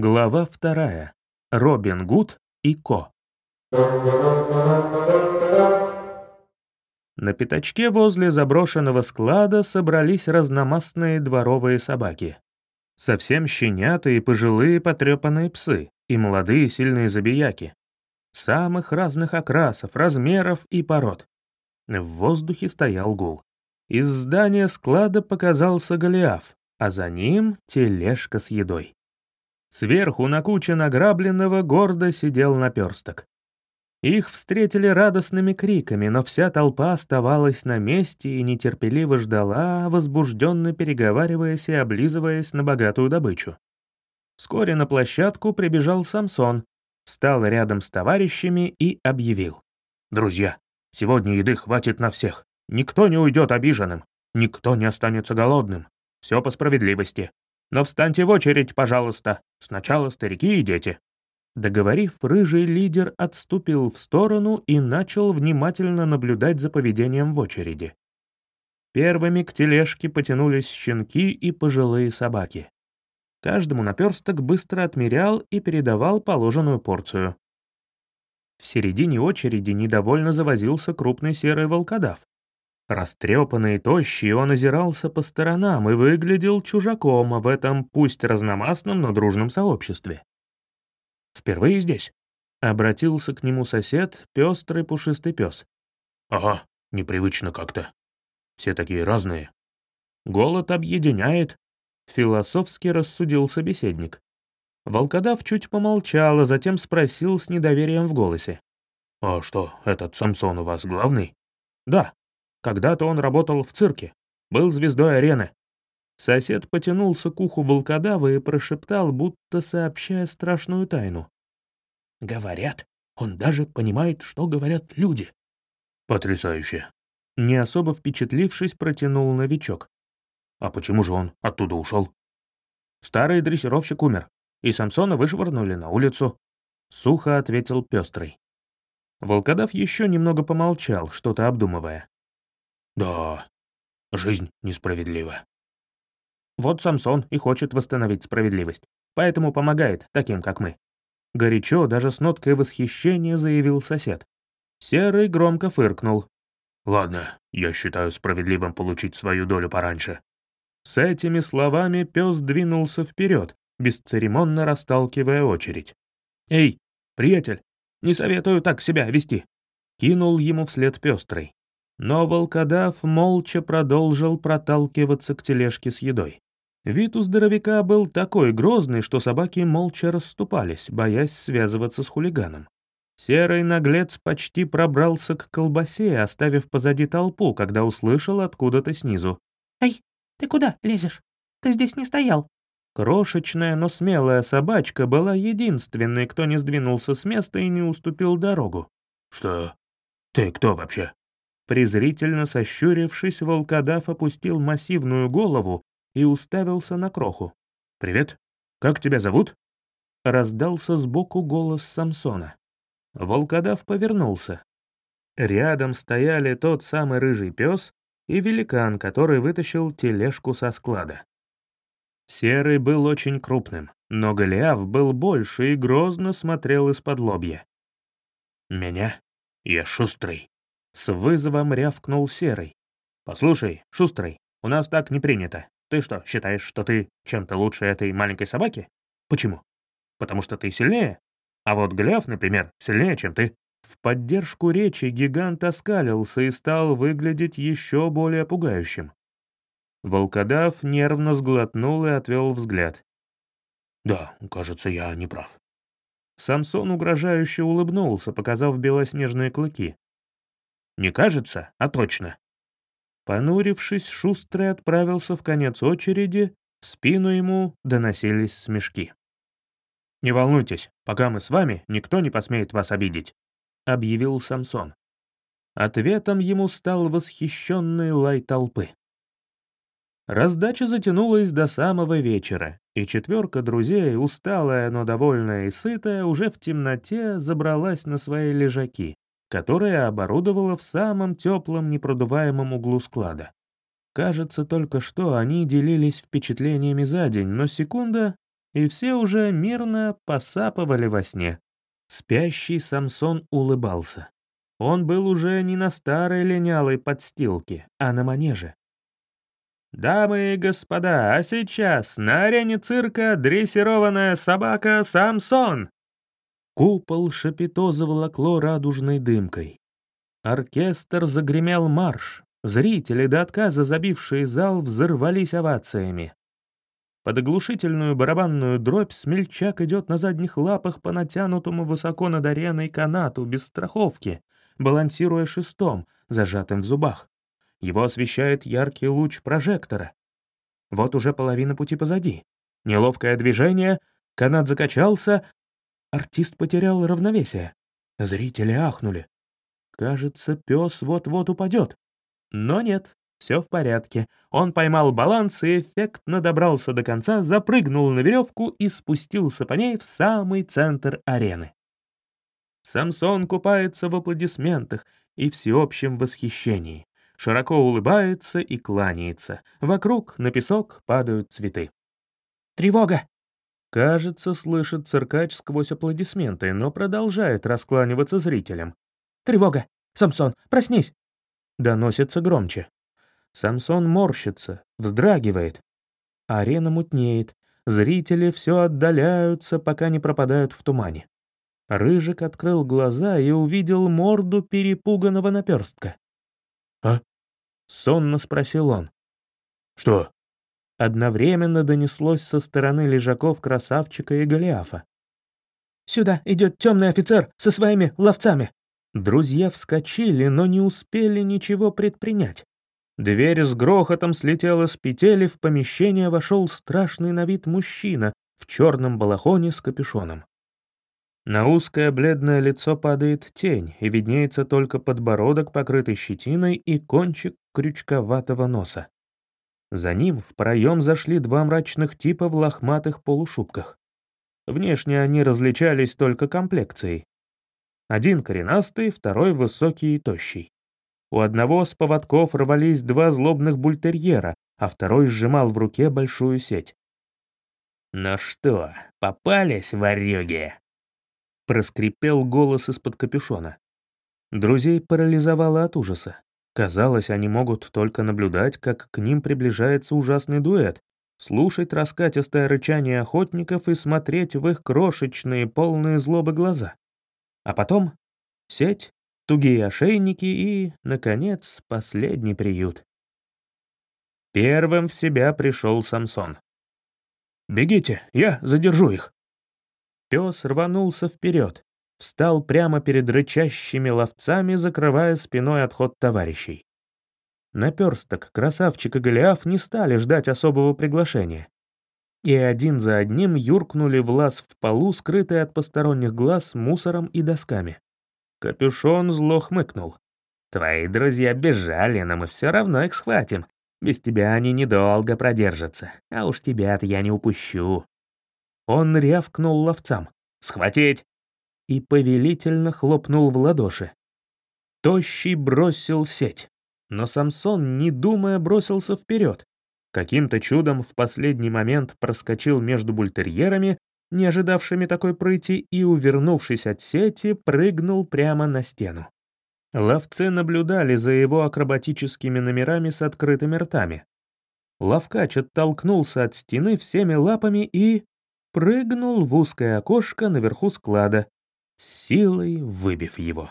Глава вторая. Робин Гуд и Ко. На пятачке возле заброшенного склада собрались разномастные дворовые собаки. Совсем щенята и пожилые потрепанные псы, и молодые сильные забияки. Самых разных окрасов, размеров и пород. В воздухе стоял гул. Из здания склада показался Голиаф, а за ним тележка с едой. Сверху на куче награбленного гордо сидел наперсток. Их встретили радостными криками, но вся толпа оставалась на месте и нетерпеливо ждала, возбужденно переговариваясь и облизываясь на богатую добычу. Вскоре на площадку прибежал Самсон, встал рядом с товарищами и объявил. «Друзья, сегодня еды хватит на всех. Никто не уйдет обиженным, никто не останется голодным. Все по справедливости. Но встаньте в очередь, пожалуйста. Сначала старики и дети». Договорив, рыжий лидер отступил в сторону и начал внимательно наблюдать за поведением в очереди. Первыми к тележке потянулись щенки и пожилые собаки. Каждому наперсток быстро отмерял и передавал положенную порцию. В середине очереди недовольно завозился крупный серый волкодав. Растрепанный и тощий, он озирался по сторонам и выглядел чужаком в этом пусть разномастном, но дружном сообществе. «Впервые здесь?» — обратился к нему сосед, пестрый пушистый пес. «Ага, непривычно как-то. Все такие разные. Голод объединяет», — философски рассудил собеседник. Волкодав чуть помолчал, а затем спросил с недоверием в голосе. «А что, этот Самсон у вас главный?» «Да», когда-то он работал в цирке, был звездой арены. Сосед потянулся к уху волкодава и прошептал, будто сообщая страшную тайну. «Говорят, он даже понимает, что говорят люди». «Потрясающе!» Не особо впечатлившись, протянул новичок. «А почему же он оттуда ушел?» «Старый дрессировщик умер, и Самсона вышвырнули на улицу», — сухо ответил Пестрый. Волкодав еще немного помолчал, что-то обдумывая. Да, жизнь несправедлива. Вот Самсон и хочет восстановить справедливость, поэтому помогает таким, как мы. Горячо, даже с ноткой восхищения заявил сосед. Серый громко фыркнул. «Ладно, я считаю справедливым получить свою долю пораньше». С этими словами пес двинулся вперед, бесцеремонно расталкивая очередь. «Эй, приятель, не советую так себя вести!» Кинул ему вслед пестрый. Но волкодав молча продолжил проталкиваться к тележке с едой. Вид у здоровяка был такой грозный, что собаки молча расступались, боясь связываться с хулиганом. Серый наглец почти пробрался к колбасе, оставив позади толпу, когда услышал откуда-то снизу. «Эй, ты куда лезешь? Ты здесь не стоял». Крошечная, но смелая собачка была единственной, кто не сдвинулся с места и не уступил дорогу. «Что? Ты кто вообще?» Презрительно сощурившись, волкодав опустил массивную голову и уставился на кроху. «Привет. Как тебя зовут?» Раздался сбоку голос Самсона. Волкодав повернулся. Рядом стояли тот самый рыжий пес и великан, который вытащил тележку со склада. Серый был очень крупным, но Голиаф был больше и грозно смотрел из-под лобья. «Меня? Я шустрый», с вызовом рявкнул Серый. «Послушай, Шустрый, у нас так не принято. Ты что, считаешь, что ты чем-то лучше этой маленькой собаки? Почему? Потому что ты сильнее? А вот Гляв, например, сильнее, чем ты». В поддержку речи гигант оскалился и стал выглядеть еще более пугающим. Волкодав нервно сглотнул и отвел взгляд. «Да, кажется, я не прав». Самсон угрожающе улыбнулся, показав белоснежные клыки. Не кажется, а точно. Понурившись, Шустрый отправился в конец очереди, в спину ему доносились смешки. «Не волнуйтесь, пока мы с вами, никто не посмеет вас обидеть», — объявил Самсон. Ответом ему стал восхищенный лай толпы. Раздача затянулась до самого вечера, и четверка друзей, усталая, но довольная и сытая, уже в темноте забралась на свои лежаки, которое оборудовала в самом теплом непродуваемом углу склада. Кажется, только что они делились впечатлениями за день, но секунда, и все уже мирно посапывали во сне. Спящий Самсон улыбался. Он был уже не на старой линялой подстилке, а на манеже. «Дамы и господа, а сейчас на арене цирка дрессированная собака Самсон!» Купол шапито заволокло радужной дымкой. Оркестр загремел марш. Зрители, до отказа забившие зал, взорвались овациями. Под оглушительную барабанную дробь смельчак идет на задних лапах по натянутому высоко над ареной канату, без страховки, балансируя шестом, зажатым в зубах. Его освещает яркий луч прожектора. Вот уже половина пути позади. Неловкое движение, канат закачался, артист потерял равновесие. Зрители ахнули. Кажется, пес вот-вот упадет. Но нет, все в порядке. Он поймал баланс и эффектно добрался до конца, запрыгнул на веревку и спустился по ней в самый центр арены. Самсон купается в аплодисментах и всеобщем восхищении. Широко улыбается и кланяется. Вокруг на песок падают цветы. «Тревога!» Кажется, слышит циркач сквозь аплодисменты, но продолжает раскланиваться зрителям. «Тревога! Самсон, проснись!» Доносится громче. Самсон морщится, вздрагивает. Арена мутнеет. Зрители все отдаляются, пока не пропадают в тумане. Рыжик открыл глаза и увидел морду перепуганного наперстка. «А?» — сонно спросил он. «Что?» Одновременно донеслось со стороны лежаков красавчика и Голиафа. «Сюда идет темный офицер со своими ловцами!» Друзья вскочили, но не успели ничего предпринять. Дверь с грохотом слетела с петель, и в помещение вошел страшный на вид мужчина в черном балахоне с капюшоном. На узкое бледное лицо падает тень, и виднеется только подбородок, покрытый щетиной, и кончик крючковатого носа. За ним в проем зашли два мрачных типа в лохматых полушубках. Внешне они различались только комплекцией. Один коренастый, второй высокий и тощий. У одного с поводков рвались два злобных бультерьера, а второй сжимал в руке большую сеть. «Ну что, попались, ворюги?» Проскрипел голос из-под капюшона. Друзей парализовало от ужаса. Казалось, они могут только наблюдать, как к ним приближается ужасный дуэт, слушать раскатистое рычание охотников и смотреть в их крошечные, полные злобы глаза. А потом — сеть, тугие ошейники и, наконец, последний приют. Первым в себя пришел Самсон. «Бегите, я задержу их!» Пес рванулся вперед, встал прямо перед рычащими ловцами, закрывая спиной отход товарищей. Наперсток, красавчик и Голиаф не стали ждать особого приглашения и один за одним юркнули в лаз в полу, скрытый от посторонних глаз мусором и досками. Капюшон зло хмыкнул. «Твои друзья бежали, но мы все равно их схватим. Без тебя они недолго продержатся, а уж тебя-то я не упущу». Он рявкнул ловцам. «Схватить!» И повелительно хлопнул в ладоши. Тощий бросил сеть, но Самсон, не думая, бросился вперед, Каким-то чудом в последний момент проскочил между бультерьерами, не ожидавшими такой прыти, и, увернувшись от сети, прыгнул прямо на стену. Ловцы наблюдали за его акробатическими номерами с открытыми ртами. Ловкач оттолкнулся от стены всеми лапами и... прыгнул в узкое окошко наверху склада, силой выбив его.